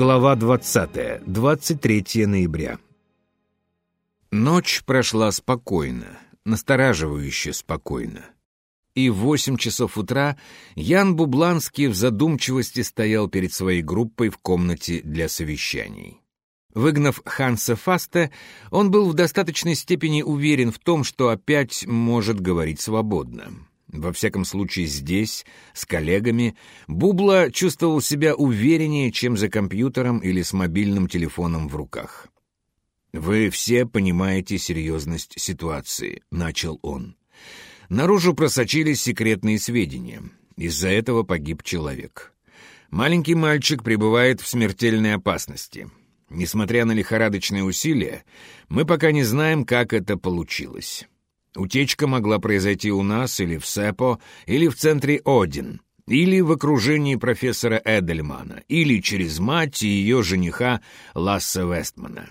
Глава 20. 23 ноября. Ночь прошла спокойно, настораживающе спокойно. И в восемь часов утра Ян Бубланский в задумчивости стоял перед своей группой в комнате для совещаний. Выгнав Ханса Фаста, он был в достаточной степени уверен в том, что опять может говорить свободно. Во всяком случае здесь, с коллегами, Бубла чувствовал себя увереннее, чем за компьютером или с мобильным телефоном в руках. «Вы все понимаете серьезность ситуации», — начал он. Наружу просочились секретные сведения. Из-за этого погиб человек. Маленький мальчик пребывает в смертельной опасности. Несмотря на лихорадочные усилия, мы пока не знаем, как это получилось. Утечка могла произойти у нас или в СЭПО, или в центре Один, или в окружении профессора Эдельмана, или через мать и ее жениха Ласса Вестмана.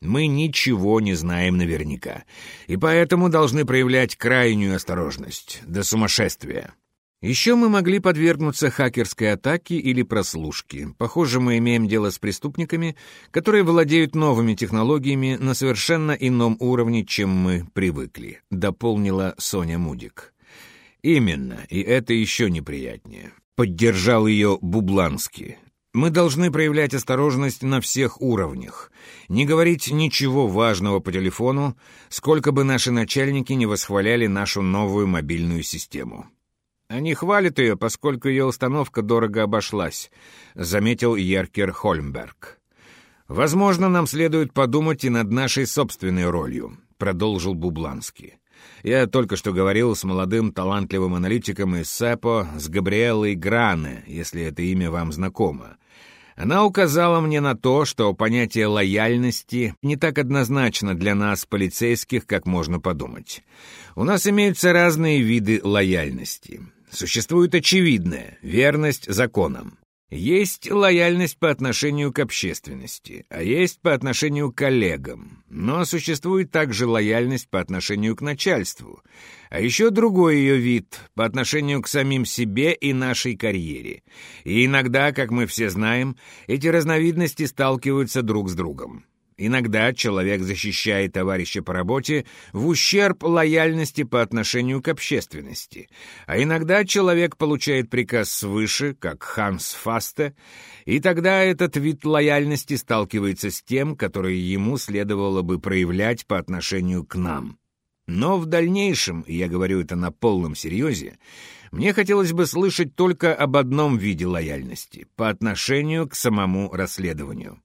Мы ничего не знаем наверняка, и поэтому должны проявлять крайнюю осторожность, до сумасшествия. Еще мы могли подвергнуться хакерской атаке или прослушке. Похоже, мы имеем дело с преступниками, которые владеют новыми технологиями на совершенно ином уровне, чем мы привыкли», — дополнила Соня Мудик. «Именно, и это еще неприятнее», — поддержал ее Бубланский. «Мы должны проявлять осторожность на всех уровнях, не говорить ничего важного по телефону, сколько бы наши начальники не восхваляли нашу новую мобильную систему». Они хвалят ее, поскольку ее установка дорого обошлась», — заметил Еркер Хольмберг. «Возможно, нам следует подумать и над нашей собственной ролью», — продолжил Бубланский. «Я только что говорил с молодым талантливым аналитиком из СЭПО, с Габриэлой Гране, если это имя вам знакомо. Она указала мне на то, что понятие лояльности не так однозначно для нас, полицейских, как можно подумать. У нас имеются разные виды лояльности. Существует очевидная верность законам. Есть лояльность по отношению к общественности, а есть по отношению к коллегам. Но существует также лояльность по отношению к начальству. А еще другой ее вид — по отношению к самим себе и нашей карьере. И иногда, как мы все знаем, эти разновидности сталкиваются друг с другом. Иногда человек защищает товарища по работе в ущерб лояльности по отношению к общественности, а иногда человек получает приказ свыше, как Ханс Фасте, и тогда этот вид лояльности сталкивается с тем, который ему следовало бы проявлять по отношению к нам. Но в дальнейшем, и я говорю это на полном серьезе, мне хотелось бы слышать только об одном виде лояльности — по отношению к самому расследованию.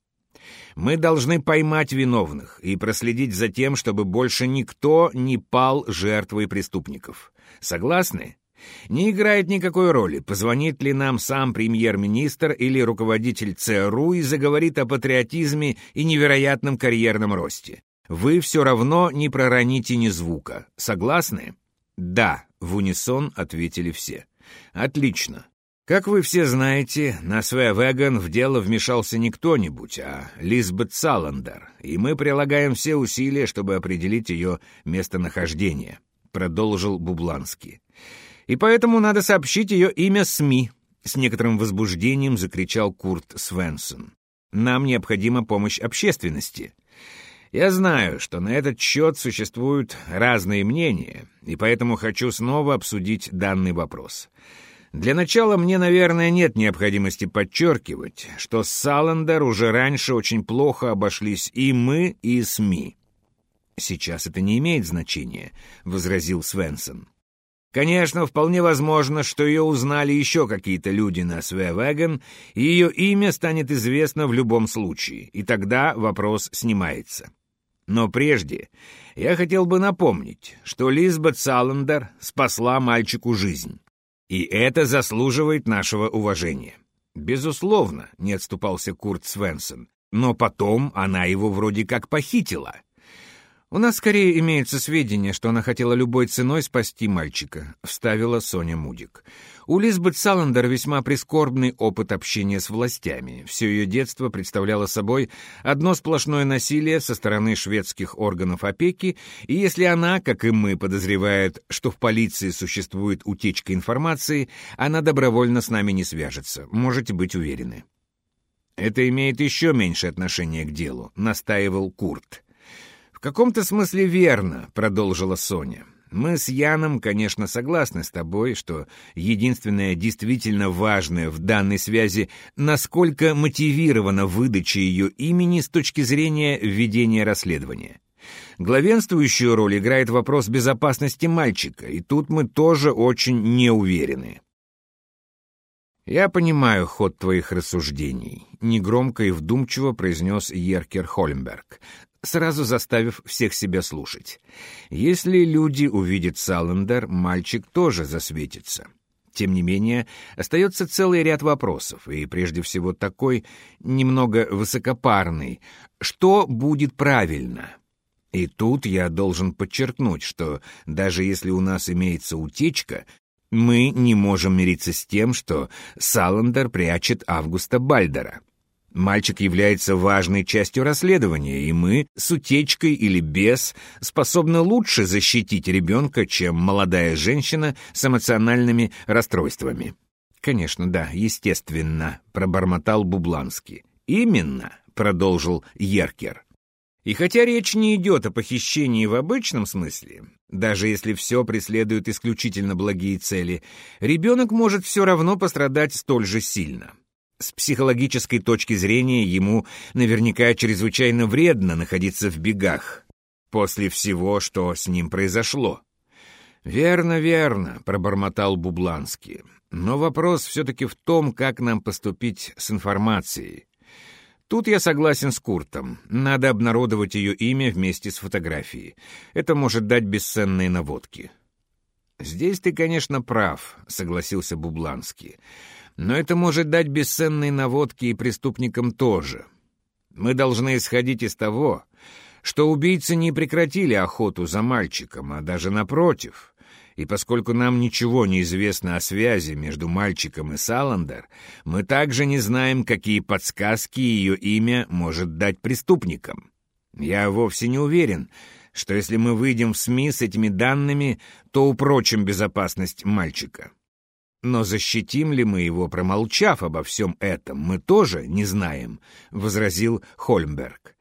Мы должны поймать виновных и проследить за тем, чтобы больше никто не пал жертвой преступников. Согласны? Не играет никакой роли, позвонит ли нам сам премьер-министр или руководитель ЦРУ и заговорит о патриотизме и невероятном карьерном росте. Вы все равно не пророните ни звука. Согласны? Да, в унисон ответили все. Отлично. Как вы все знаете, на Свевеган в дело вмешался не кто-нибудь, а Лизбет Саландер, и мы прилагаем все усилия, чтобы определить ее местонахождение», — продолжил Бубланский. «И поэтому надо сообщить ее имя СМИ», — с некоторым возбуждением закричал Курт Свенсон. «Нам необходима помощь общественности». Я знаю, что на этот счет существуют разные мнения, и поэтому хочу снова обсудить данный вопрос. Для начала мне, наверное, нет необходимости подчеркивать, что с Саландер уже раньше очень плохо обошлись и мы, и СМИ. «Сейчас это не имеет значения», — возразил Свенсон. Конечно, вполне возможно, что ее узнали еще какие-то люди на Свевеген, и ее имя станет известно в любом случае, и тогда вопрос снимается. Но прежде я хотел бы напомнить, что Лизбет Саландер спасла мальчику жизнь. И это заслуживает нашего уважения. Безусловно, не отступался Курт Свенсон, но потом она его вроде как похитила. «У нас скорее имеются сведения, что она хотела любой ценой спасти мальчика», — вставила Соня Мудик. У Лизбет Саландер весьма прискорбный опыт общения с властями. Все ее детство представляло собой одно сплошное насилие со стороны шведских органов опеки, и если она, как и мы, подозревает, что в полиции существует утечка информации, она добровольно с нами не свяжется, можете быть уверены. Это имеет еще меньшее отношение к делу, настаивал Курт. Каком-то смысле верно, продолжила Соня. Мы с Яном, конечно, согласны с тобой, что единственное действительно важное в данной связи, насколько мотивирована выдача ее имени с точки зрения ведения расследования. Главенствующую роль играет вопрос безопасности мальчика, и тут мы тоже очень не уверены. «Я понимаю ход твоих рассуждений», — негромко и вдумчиво произнес Еркер Холмберг, сразу заставив всех себя слушать. «Если люди увидят Саландер, мальчик тоже засветится». Тем не менее, остается целый ряд вопросов, и прежде всего такой немного высокопарный. Что будет правильно? И тут я должен подчеркнуть, что даже если у нас имеется утечка, мы не можем мириться с тем, что Саландер прячет Августа Бальдера. Мальчик является важной частью расследования, и мы, с утечкой или без, способны лучше защитить ребенка, чем молодая женщина с эмоциональными расстройствами. «Конечно, да, естественно», — пробормотал Бубланский. «Именно», — продолжил Еркер. И хотя речь не идет о похищении в обычном смысле, даже если все преследует исключительно благие цели, ребенок может все равно пострадать столь же сильно. С психологической точки зрения ему наверняка чрезвычайно вредно находиться в бегах после всего, что с ним произошло. «Верно, верно», — пробормотал Бубланский. «Но вопрос все-таки в том, как нам поступить с информацией. Тут я согласен с Куртом. Надо обнародовать ее имя вместе с фотографией. Это может дать бесценные наводки. «Здесь ты, конечно, прав», — согласился Бубланский. «Но это может дать бесценные наводки и преступникам тоже. Мы должны исходить из того, что убийцы не прекратили охоту за мальчиком, а даже напротив» и поскольку нам ничего не известно о связи между мальчиком и Саландер, мы также не знаем, какие подсказки ее имя может дать преступникам. Я вовсе не уверен, что если мы выйдем в СМИ с этими данными, то упрочим безопасность мальчика. Но защитим ли мы его, промолчав обо всем этом, мы тоже не знаем, — возразил Хольмберг.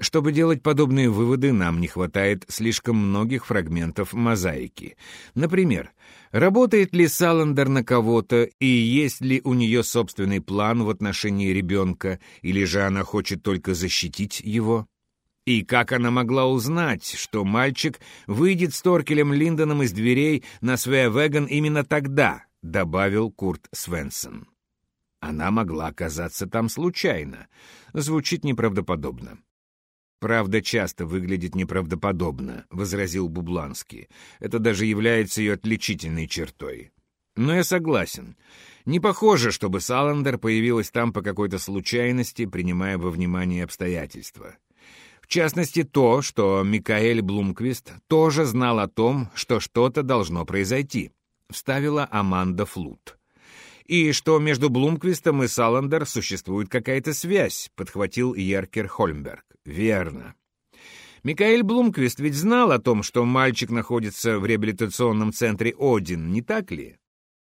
Чтобы делать подобные выводы, нам не хватает слишком многих фрагментов мозаики. Например, работает ли Саландер на кого-то и есть ли у нее собственный план в отношении ребенка, или же она хочет только защитить его? И как она могла узнать, что мальчик выйдет с Торкелем Линдоном из дверей на Свеавеган именно тогда, добавил Курт Свенсон. Она могла оказаться там случайно. Звучит неправдоподобно. «Правда часто выглядит неправдоподобно», — возразил Бубланский. «Это даже является ее отличительной чертой». «Но я согласен. Не похоже, чтобы Саландер появилась там по какой-то случайности, принимая во внимание обстоятельства. В частности, то, что Микаэль Блумквист тоже знал о том, что что-то должно произойти», — вставила Аманда Флут и что между Блумквистом и Саландер существует какая-то связь», — подхватил Еркер Хольмберг. «Верно. Микаэль Блумквист ведь знал о том, что мальчик находится в реабилитационном центре «Один», не так ли?»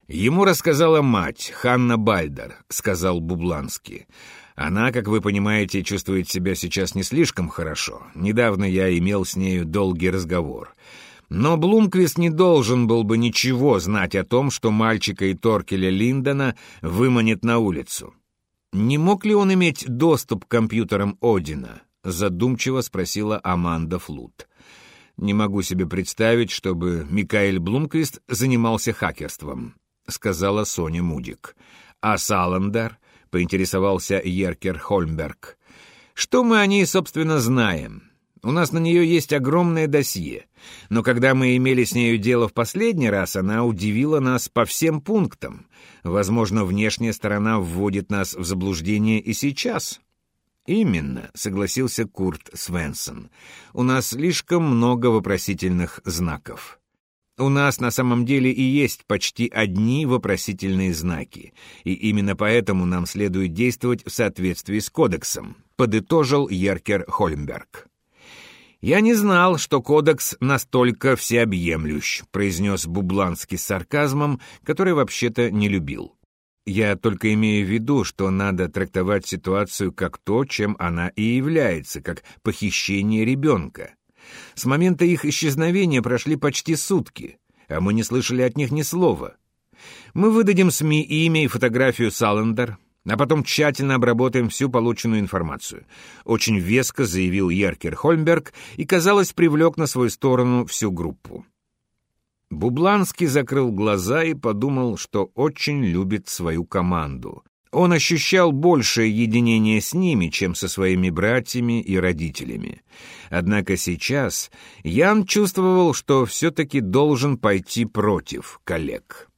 «Ему рассказала мать, Ханна Бальдер», — сказал Бубланский. «Она, как вы понимаете, чувствует себя сейчас не слишком хорошо. Недавно я имел с нею долгий разговор». Но Блумквист не должен был бы ничего знать о том, что мальчика и Торкеля Линдона выманит на улицу. Не мог ли он иметь доступ к компьютерам Одина? Задумчиво спросила Аманда Флут. Не могу себе представить, чтобы Микаэль Блумквист занимался хакерством, сказала Соня Мудик. А Саландер? поинтересовался Еркер Хольмберг. Что мы о ней, собственно, знаем? У нас на нее есть огромное досье, но когда мы имели с нею дело в последний раз, она удивила нас по всем пунктам. Возможно, внешняя сторона вводит нас в заблуждение и сейчас. «Именно», — согласился Курт Свенсон. «У нас слишком много вопросительных знаков». У нас на самом деле и есть почти одни вопросительные знаки, и именно поэтому нам следует действовать в соответствии с кодексом, подытожил Еркер Хольмберг. «Я не знал, что кодекс настолько всеобъемлющ», — произнес Бубланский с сарказмом, который вообще-то не любил. Я только имею в виду, что надо трактовать ситуацию как то, чем она и является, как похищение ребенка. С момента их исчезновения прошли почти сутки, а мы не слышали от них ни слова. Мы выдадим СМИ имя и фотографию Саландер, а потом тщательно обработаем всю полученную информацию. Очень веско заявил Еркер Хольмберг и, казалось, привлек на свою сторону всю группу. Бубланский закрыл глаза и подумал, что очень любит свою команду. Он ощущал большее единение с ними, чем со своими братьями и родителями. Однако сейчас Ян чувствовал, что все-таки должен пойти против коллег.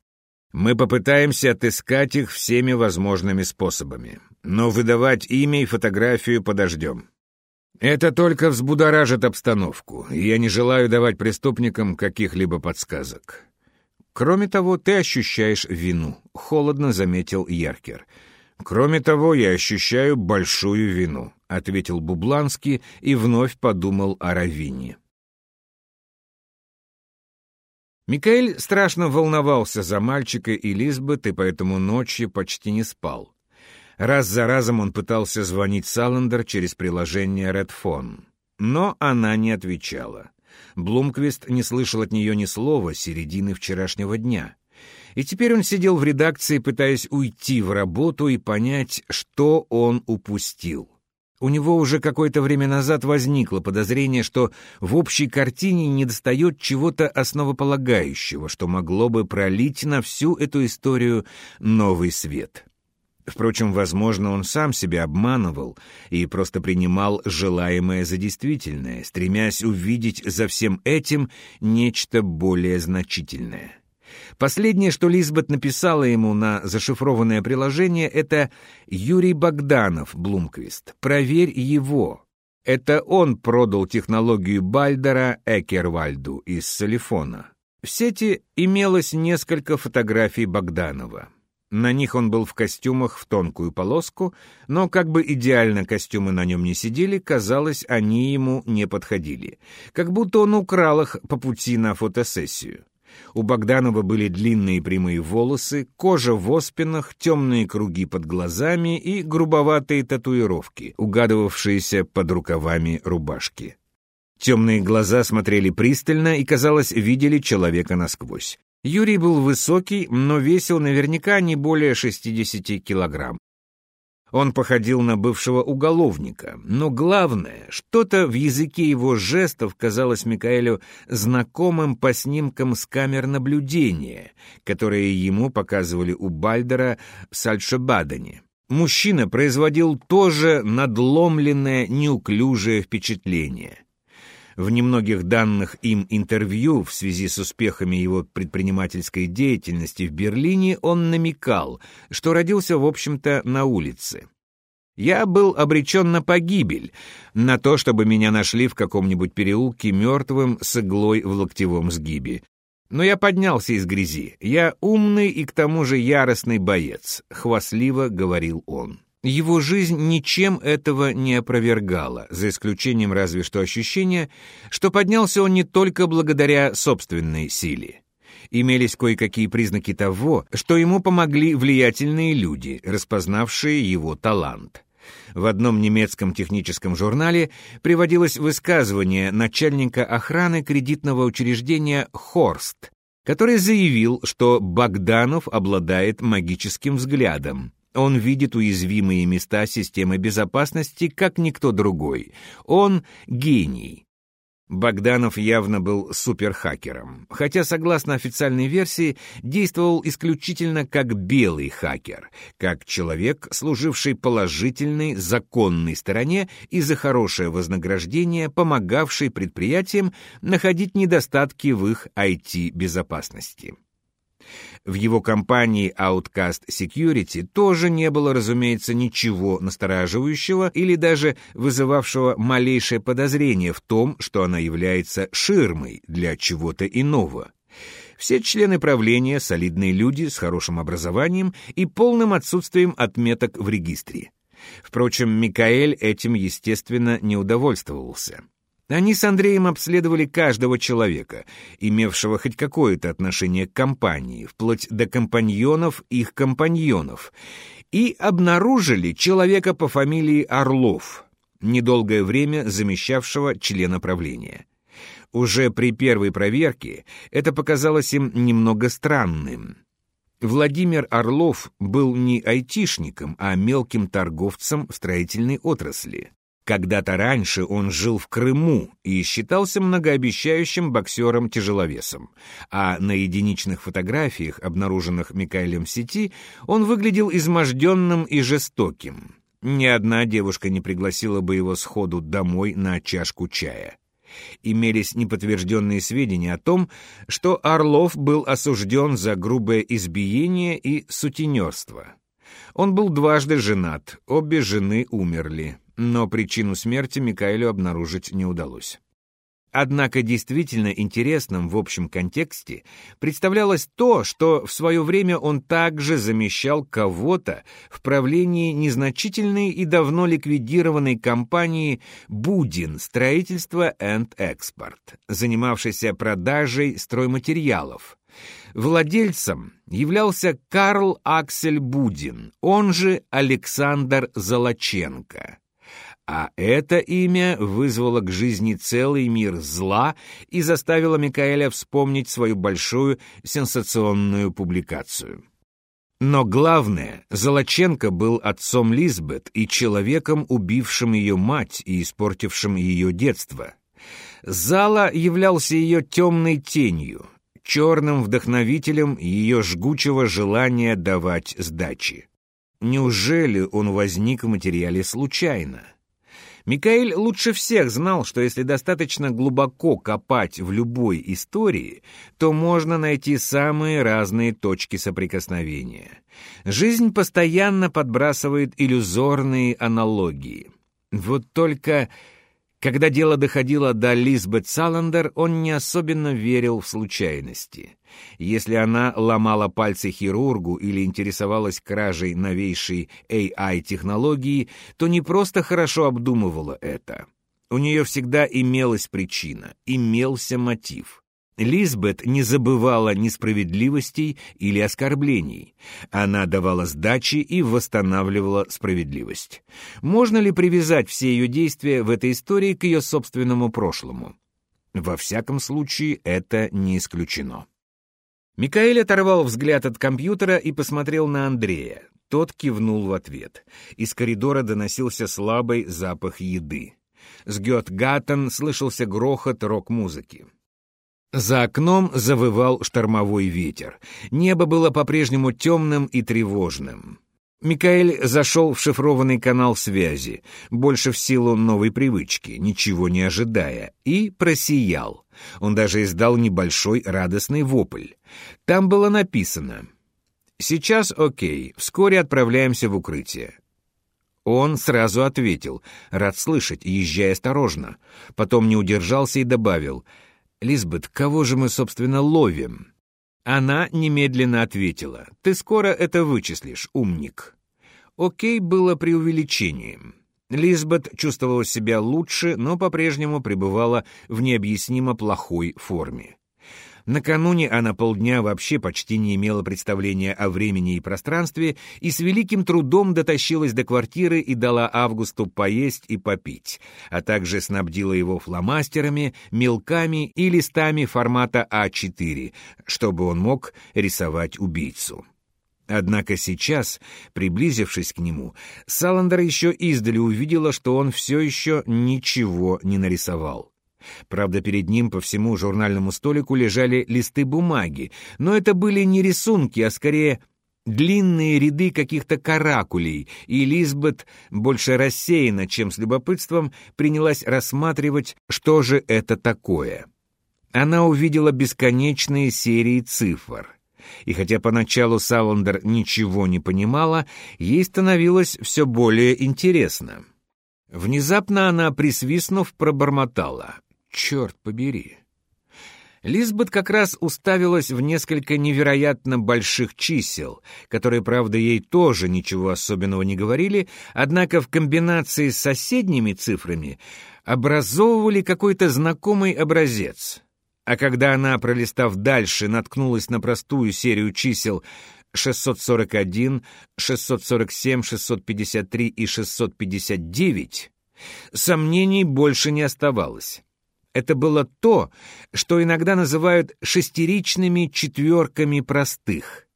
Мы попытаемся отыскать их всеми возможными способами, но выдавать имя и фотографию подождем. Это только взбудоражит обстановку, и я не желаю давать преступникам каких-либо подсказок. Кроме того, ты ощущаешь вину, — холодно заметил Яркер. Кроме того, я ощущаю большую вину, — ответил Бубланский и вновь подумал о Равине. Микаэль страшно волновался за мальчика и Лизбет, и поэтому ночью почти не спал. Раз за разом он пытался звонить Саландер через приложение Redphone, но она не отвечала. Блумквист не слышал от нее ни слова середины вчерашнего дня. И теперь он сидел в редакции, пытаясь уйти в работу и понять, что он упустил. У него уже какое-то время назад возникло подозрение, что в общей картине недостает чего-то основополагающего, что могло бы пролить на всю эту историю новый свет. Впрочем, возможно, он сам себя обманывал и просто принимал желаемое за действительное, стремясь увидеть за всем этим нечто более значительное. Последнее, что Лизбет написала ему на зашифрованное приложение, это «Юрий Богданов, Блумквист. Проверь его». Это он продал технологию Бальдера Экервальду из Солифона. В сети имелось несколько фотографий Богданова. На них он был в костюмах в тонкую полоску, но как бы идеально костюмы на нем не сидели, казалось, они ему не подходили. Как будто он украл их по пути на фотосессию. У Богданова были длинные прямые волосы, кожа в оспинах, темные круги под глазами и грубоватые татуировки, угадывавшиеся под рукавами рубашки. Темные глаза смотрели пристально и, казалось, видели человека насквозь. Юрий был высокий, но весил наверняка не более 60 килограмм. Он походил на бывшего уголовника, но главное, что-то в языке его жестов казалось Микаэлю знакомым по снимкам с камер наблюдения, которые ему показывали у Бальдера в Сальшебадене. Мужчина производил тоже надломленное, неуклюжее впечатление. В немногих данных им интервью в связи с успехами его предпринимательской деятельности в Берлине он намекал, что родился, в общем-то, на улице. Я был обречен на погибель, на то, чтобы меня нашли в каком-нибудь переулке мертвым с иглой в локтевом сгибе. Но я поднялся из грязи. Я умный и к тому же яростный боец, — хвастливо говорил он. Его жизнь ничем этого не опровергала, за исключением разве что ощущения, что поднялся он не только благодаря собственной силе. Имелись кое-какие признаки того, что ему помогли влиятельные люди, распознавшие его талант. В одном немецком техническом журнале приводилось высказывание начальника охраны кредитного учреждения «Хорст», который заявил, что Богданов обладает магическим взглядом. Он видит уязвимые места системы безопасности, как никто другой. Он гений. Богданов явно был суперхакером, хотя, согласно официальной версии, действовал исключительно как белый хакер, как человек, служивший положительной, законной стороне и за хорошее вознаграждение помогавший предприятиям находить недостатки в их IT-безопасности. В его компании Outcast Security тоже не было, разумеется, ничего настораживающего или даже вызывавшего малейшее подозрение в том, что она является ширмой для чего-то иного. Все члены правления — солидные люди с хорошим образованием и полным отсутствием отметок в регистре. Впрочем, Микаэль этим, естественно, не удовольствовался. Они с Андреем обследовали каждого человека, имевшего хоть какое-то отношение к компании, вплоть до компаньонов их компаньонов, и обнаружили человека по фамилии Орлов, недолгое время замещавшего члена правления. Уже при первой проверке это показалось им немного странным. Владимир Орлов был не айтишником, а мелким торговцем в строительной отрасли. Когда-то раньше он жил в Крыму и считался многообещающим боксером-тяжеловесом, а на единичных фотографиях, обнаруженных Микаэлем в сети, он выглядел изможденным и жестоким. Ни одна девушка не пригласила бы его сходу домой на чашку чая. Имелись неподтвержденные сведения о том, что Орлов был осужден за грубое избиение и сутенерство. Он был дважды женат, обе жены умерли но причину смерти Микаэлю обнаружить не удалось. Однако действительно интересным в общем контексте представлялось то, что в свое время он также замещал кого-то в правлении незначительной и давно ликвидированной компании «Будин. Строительство энд экспорт», занимавшейся продажей стройматериалов. Владельцем являлся Карл Аксель Будин, он же Александр Золоченко. А это имя вызвало к жизни целый мир зла и заставило Микаэля вспомнить свою большую сенсационную публикацию. Но главное, Золоченко был отцом Лизбет и человеком, убившим ее мать и испортившим ее детство. Зала являлся ее темной тенью, черным вдохновителем ее жгучего желания давать сдачи. Неужели он возник в материале случайно? Микаэль лучше всех знал, что если достаточно глубоко копать в любой истории, то можно найти самые разные точки соприкосновения. Жизнь постоянно подбрасывает иллюзорные аналогии. Вот только когда дело доходило до Лизбет Саландер, он не особенно верил в случайности. Если она ломала пальцы хирургу или интересовалась кражей новейшей AI-технологии, то не просто хорошо обдумывала это. У нее всегда имелась причина, имелся мотив — Лизбет не забывала несправедливостей или оскорблений. Она давала сдачи и восстанавливала справедливость. Можно ли привязать все ее действия в этой истории к ее собственному прошлому? Во всяком случае, это не исключено. Микаэль оторвал взгляд от компьютера и посмотрел на Андрея. Тот кивнул в ответ. Из коридора доносился слабый запах еды. С Гётгаттен слышался грохот рок-музыки. За окном завывал штормовой ветер. Небо было по-прежнему темным и тревожным. Микаэль зашел в шифрованный канал связи, больше в силу новой привычки, ничего не ожидая, и просиял. Он даже издал небольшой радостный вопль. Там было написано «Сейчас окей, вскоре отправляемся в укрытие». Он сразу ответил «Рад слышать, езжай осторожно». Потом не удержался и добавил — «Лизбет, кого же мы, собственно, ловим?» Она немедленно ответила. «Ты скоро это вычислишь, умник». «Окей» было преувеличением. Лизбет чувствовала себя лучше, но по-прежнему пребывала в необъяснимо плохой форме. Накануне она полдня вообще почти не имела представления о времени и пространстве и с великим трудом дотащилась до квартиры и дала Августу поесть и попить, а также снабдила его фломастерами, мелками и листами формата А4, чтобы он мог рисовать убийцу. Однако сейчас, приблизившись к нему, Саландер еще издали увидела, что он все еще ничего не нарисовал. Правда, перед ним по всему журнальному столику лежали листы бумаги, но это были не рисунки, а скорее длинные ряды каких-то каракулей, и Лизбет, больше рассеяна, чем с любопытством, принялась рассматривать, что же это такое. Она увидела бесконечные серии цифр. И хотя поначалу Саундер ничего не понимала, ей становилось все более интересно. Внезапно она, присвистнув, пробормотала. Черт побери. Лизбет как раз уставилась в несколько невероятно больших чисел, которые, правда, ей тоже ничего особенного не говорили, однако в комбинации с соседними цифрами образовывали какой-то знакомый образец. А когда она, пролистав дальше, наткнулась на простую серию чисел 641, 647, 653 и 659, сомнений больше не оставалось. Это было то, что иногда называют шестеричными четверками простых,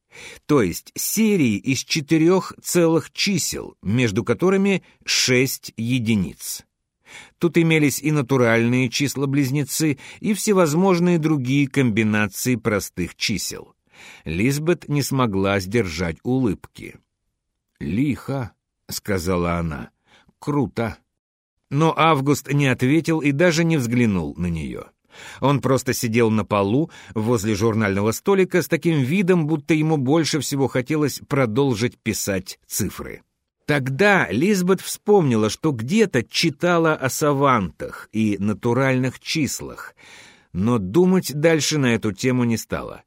то есть серии из четырех целых чисел, между которыми шесть единиц. Тут имелись и натуральные числа-близнецы, и всевозможные другие комбинации простых чисел. Лизбет не смогла сдержать улыбки. «Лихо», — сказала она, — «круто». Но Август не ответил и даже не взглянул на нее. Он просто сидел на полу возле журнального столика с таким видом, будто ему больше всего хотелось продолжить писать цифры. Тогда Лизбет вспомнила, что где-то читала о савантах и натуральных числах, но думать дальше на эту тему не стала.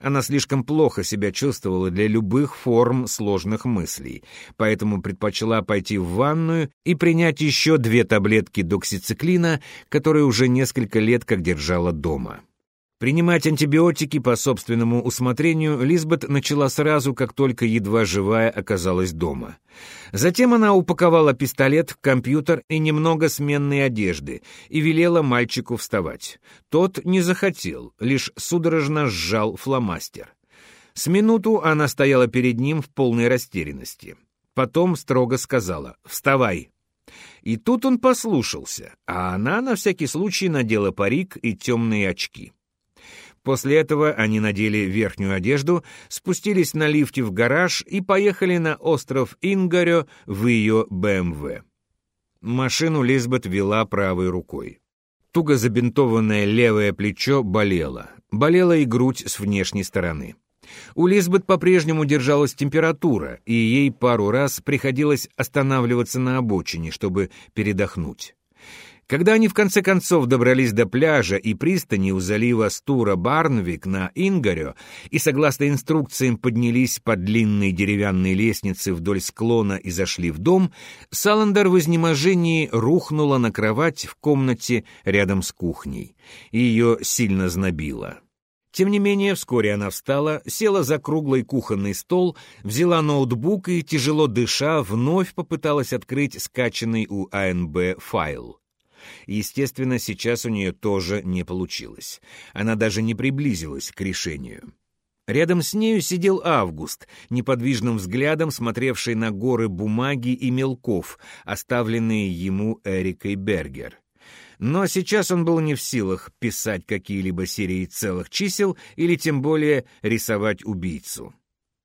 Она слишком плохо себя чувствовала для любых форм сложных мыслей, поэтому предпочла пойти в ванную и принять еще две таблетки доксициклина, которые уже несколько лет как держала дома. Принимать антибиотики по собственному усмотрению Лизбет начала сразу, как только едва живая оказалась дома. Затем она упаковала пистолет компьютер и немного сменной одежды и велела мальчику вставать. Тот не захотел, лишь судорожно сжал фломастер. С минуту она стояла перед ним в полной растерянности. Потом строго сказала «Вставай». И тут он послушался, а она на всякий случай надела парик и темные очки. После этого они надели верхнюю одежду, спустились на лифте в гараж и поехали на остров Ингарё в ее БМВ. Машину Лизбет вела правой рукой. Туго забинтованное левое плечо болело. Болела и грудь с внешней стороны. У Лизбет по-прежнему держалась температура, и ей пару раз приходилось останавливаться на обочине, чтобы передохнуть. Когда они в конце концов добрались до пляжа и пристани у залива Стура-Барнвик на Ингарё и, согласно инструкциям, поднялись по длинной деревянной лестнице вдоль склона и зашли в дом, Саландер в изнеможении рухнула на кровать в комнате рядом с кухней. Ее сильно знобило. Тем не менее, вскоре она встала, села за круглый кухонный стол, взяла ноутбук и, тяжело дыша, вновь попыталась открыть скачанный у АНБ файл. Естественно, сейчас у нее тоже не получилось. Она даже не приблизилась к решению. Рядом с нею сидел Август, неподвижным взглядом смотревший на горы бумаги и мелков, оставленные ему Эрикой Бергер. Но сейчас он был не в силах писать какие-либо серии целых чисел или тем более рисовать убийцу.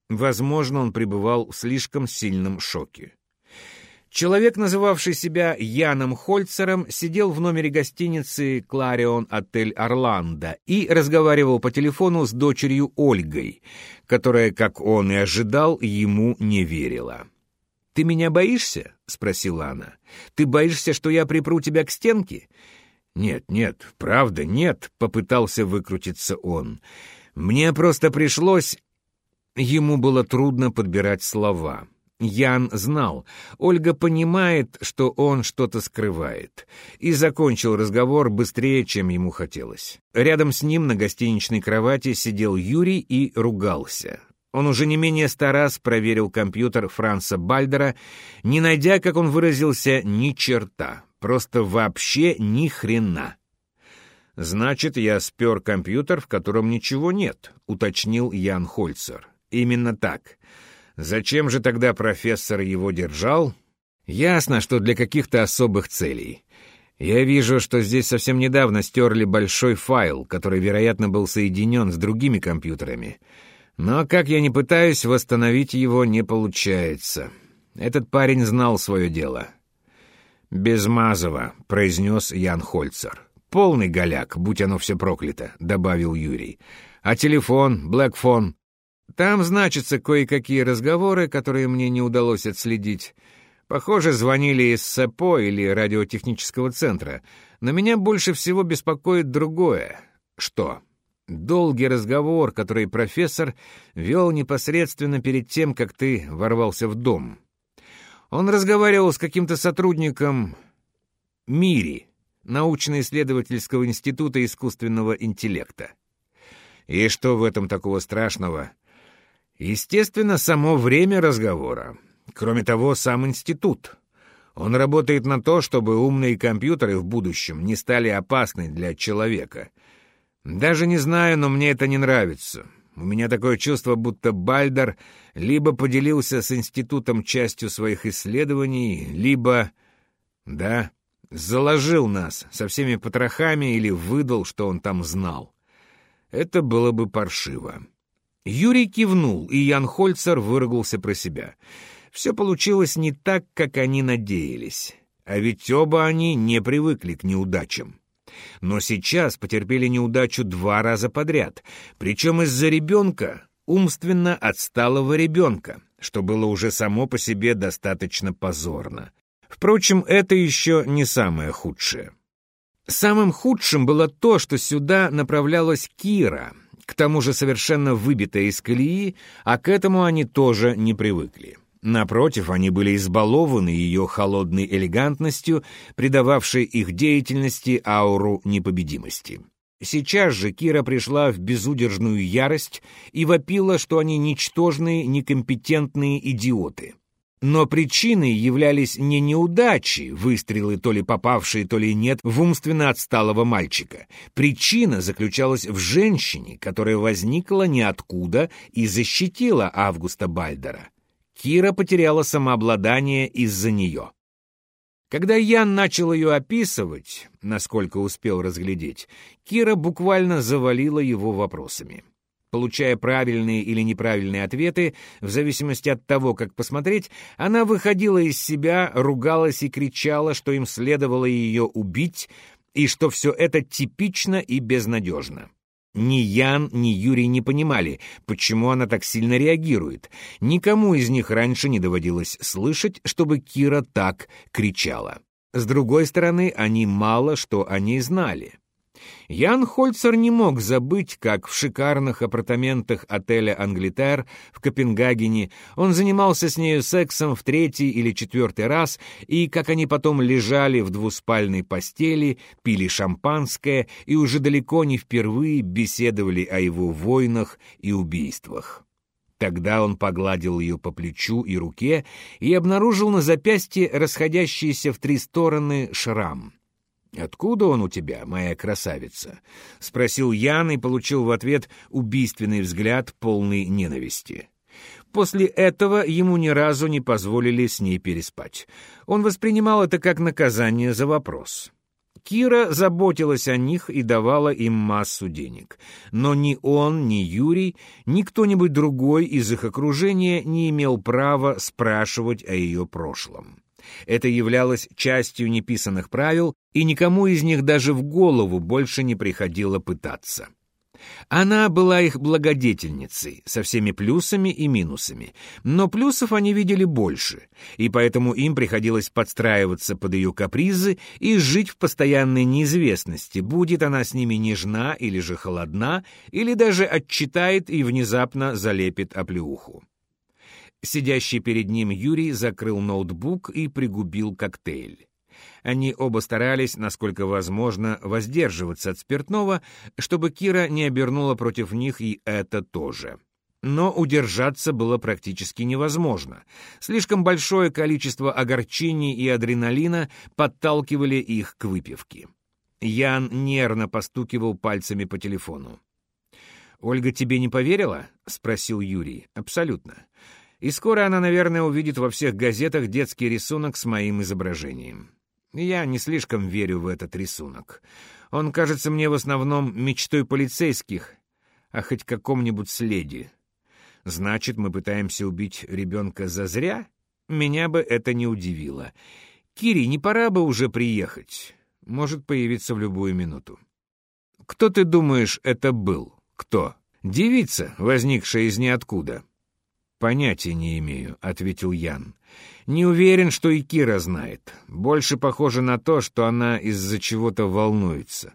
Возможно, он пребывал в слишком сильном шоке. Человек, называвший себя Яном Хольцером, сидел в номере гостиницы «Кларион Отель Орландо» и разговаривал по телефону с дочерью Ольгой, которая, как он и ожидал, ему не верила. «Ты меня боишься?» — спросила она. «Ты боишься, что я припру тебя к стенке?» «Нет, нет, правда, нет», — попытался выкрутиться он. «Мне просто пришлось...» Ему было трудно подбирать слова. Ян знал, Ольга понимает, что он что-то скрывает, и закончил разговор быстрее, чем ему хотелось. Рядом с ним на гостиничной кровати сидел Юрий и ругался. Он уже не менее ста раз проверил компьютер Франца Бальдера, не найдя, как он выразился, ни черта, просто вообще ни хрена. «Значит, я спер компьютер, в котором ничего нет», — уточнил Ян Хольцер. «Именно так». Зачем же тогда профессор его держал? Ясно, что для каких-то особых целей. Я вижу, что здесь совсем недавно стерли большой файл, который, вероятно, был соединен с другими компьютерами. Но, как я не пытаюсь, восстановить его не получается. Этот парень знал свое дело. «Безмазово», — произнес Ян Хольцер. «Полный голяк, будь оно все проклято», — добавил Юрий. «А телефон, блэкфон, там значатся кое-какие разговоры, которые мне не удалось отследить. Похоже, звонили из СЭПО или радиотехнического центра. Но меня больше всего беспокоит другое. Что? Долгий разговор, который профессор вел непосредственно перед тем, как ты ворвался в дом. Он разговаривал с каким-то сотрудником Мири, научно-исследовательского института искусственного интеллекта. И что в этом такого страшного? Естественно, само время разговора. Кроме того, сам институт. Он работает на то, чтобы умные компьютеры в будущем не стали опасны для человека. Даже не знаю, но мне это не нравится. У меня такое чувство, будто Бальдер либо поделился с институтом частью своих исследований, либо... Да, заложил нас со всеми потрохами или выдал, что он там знал. Это было бы паршиво. Юрий кивнул, и Ян Хольцер выругался про себя. Все получилось не так, как они надеялись. А ведь оба они не привыкли к неудачам. Но сейчас потерпели неудачу два раза подряд, причем из-за ребенка, умственно отсталого ребенка, что было уже само по себе достаточно позорно. Впрочем, это еще не самое худшее. Самым худшим было то, что сюда направлялась Кира, к тому же совершенно выбитая из колеи, а к этому они тоже не привыкли. Напротив, они были избалованы ее холодной элегантностью, придававшей их деятельности ауру непобедимости. Сейчас же Кира пришла в безудержную ярость и вопила, что они ничтожные, некомпетентные идиоты. Но причиной являлись не неудачи, выстрелы то ли попавшие, то ли нет, в умственно отсталого мальчика. Причина заключалась в женщине, которая возникла ниоткуда и защитила Августа Бальдера. Кира потеряла самообладание из-за нее. Когда Ян начал ее описывать, насколько успел разглядеть, Кира буквально завалила его вопросами. Получая правильные или неправильные ответы, в зависимости от того, как посмотреть, она выходила из себя, ругалась и кричала, что им следовало ее убить, и что все это типично и безнадежно. Ни Ян, ни Юрий не понимали, почему она так сильно реагирует. Никому из них раньше не доводилось слышать, чтобы Кира так кричала. С другой стороны, они мало что о ней знали. Ян Хольцер не мог забыть, как в шикарных апартаментах отеля «Англитер» в Копенгагене он занимался с нею сексом в третий или четвертый раз, и как они потом лежали в двуспальной постели, пили шампанское и уже далеко не впервые беседовали о его войнах и убийствах. Тогда он погладил ее по плечу и руке и обнаружил на запястье расходящийся в три стороны шрам — «Откуда он у тебя, моя красавица?» — спросил Ян и получил в ответ убийственный взгляд, полный ненависти. После этого ему ни разу не позволили с ней переспать. Он воспринимал это как наказание за вопрос. Кира заботилась о них и давала им массу денег. Но ни он, ни Юрий, ни кто-нибудь другой из их окружения не имел права спрашивать о ее прошлом. Это являлось частью неписанных правил, и никому из них даже в голову больше не приходило пытаться. Она была их благодетельницей, со всеми плюсами и минусами, но плюсов они видели больше, и поэтому им приходилось подстраиваться под ее капризы и жить в постоянной неизвестности, будет она с ними нежна или же холодна, или даже отчитает и внезапно залепит оплеуху. Сидящий перед ним Юрий закрыл ноутбук и пригубил коктейль. Они оба старались, насколько возможно, воздерживаться от спиртного, чтобы Кира не обернула против них и это тоже. Но удержаться было практически невозможно. Слишком большое количество огорчений и адреналина подталкивали их к выпивке. Ян нервно постукивал пальцами по телефону. «Ольга тебе не поверила?» — спросил Юрий. «Абсолютно. И скоро она, наверное, увидит во всех газетах детский рисунок с моим изображением. Я не слишком верю в этот рисунок. Он кажется мне в основном мечтой полицейских, а хоть каком-нибудь следе. Значит, мы пытаемся убить ребенка зазря? Меня бы это не удивило. Кири, не пора бы уже приехать? Может появиться в любую минуту. Кто ты думаешь, это был? Кто? Девица, возникшая из ниоткуда. «Понятия не имею», — ответил Ян. «Не уверен, что и Кира знает. Больше похоже на то, что она из-за чего-то волнуется.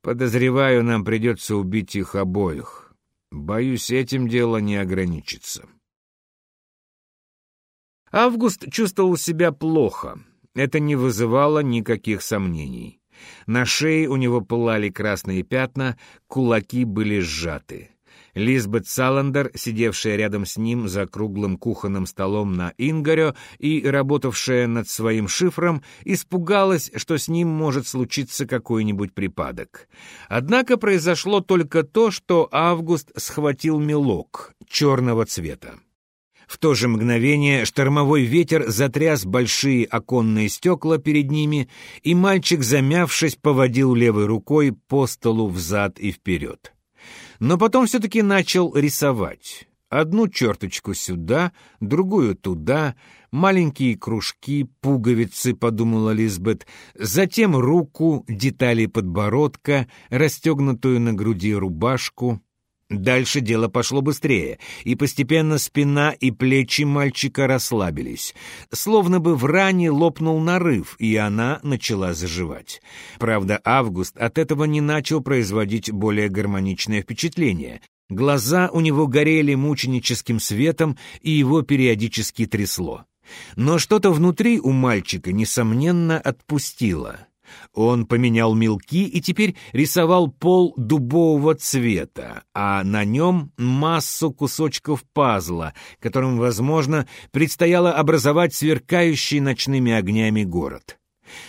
Подозреваю, нам придется убить их обоих. Боюсь, этим дело не ограничится». Август чувствовал себя плохо. Это не вызывало никаких сомнений. На шее у него пылали красные пятна, кулаки были сжаты. Лизбет Саландер, сидевшая рядом с ним за круглым кухонным столом на Ингаре и работавшая над своим шифром, испугалась, что с ним может случиться какой-нибудь припадок. Однако произошло только то, что Август схватил мелок черного цвета. В то же мгновение штормовой ветер затряс большие оконные стекла перед ними, и мальчик, замявшись, поводил левой рукой по столу взад и вперед. Но потом все-таки начал рисовать. Одну черточку сюда, другую туда, маленькие кружки, пуговицы, подумала Лизбет, затем руку, детали подбородка, расстегнутую на груди рубашку. Дальше дело пошло быстрее, и постепенно спина и плечи мальчика расслабились. Словно бы в ране лопнул нарыв, и она начала заживать. Правда, Август от этого не начал производить более гармоничное впечатление. Глаза у него горели мученическим светом, и его периодически трясло. Но что-то внутри у мальчика, несомненно, отпустило. Он поменял мелки и теперь рисовал пол дубового цвета, а на нем массу кусочков пазла, которым, возможно, предстояло образовать сверкающий ночными огнями город.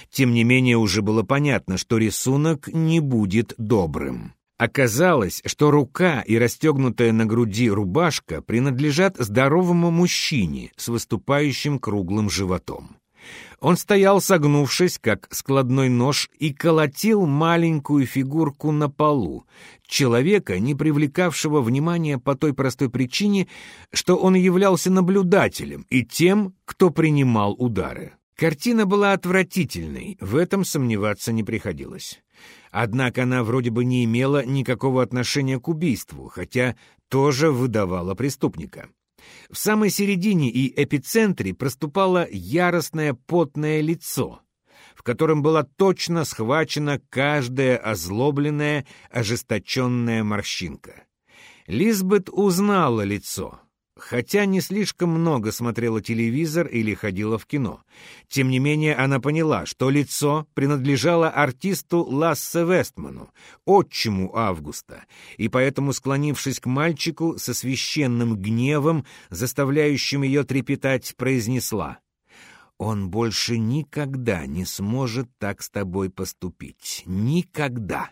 Тем не менее, уже было понятно, что рисунок не будет добрым. Оказалось, что рука и расстегнутая на груди рубашка принадлежат здоровому мужчине с выступающим круглым животом. Он стоял согнувшись, как складной нож, и колотил маленькую фигурку на полу, человека, не привлекавшего внимания по той простой причине, что он являлся наблюдателем и тем, кто принимал удары. Картина была отвратительной, в этом сомневаться не приходилось. Однако она вроде бы не имела никакого отношения к убийству, хотя тоже выдавала преступника. В самой середине и эпицентре проступало яростное потное лицо, в котором была точно схвачена каждая озлобленная, ожесточенная морщинка. Лизбет узнала лицо — хотя не слишком много смотрела телевизор или ходила в кино. Тем не менее, она поняла, что лицо принадлежало артисту Лассе Вестману, отчиму Августа, и поэтому, склонившись к мальчику со священным гневом, заставляющим ее трепетать, произнесла «Он больше никогда не сможет так с тобой поступить. Никогда!»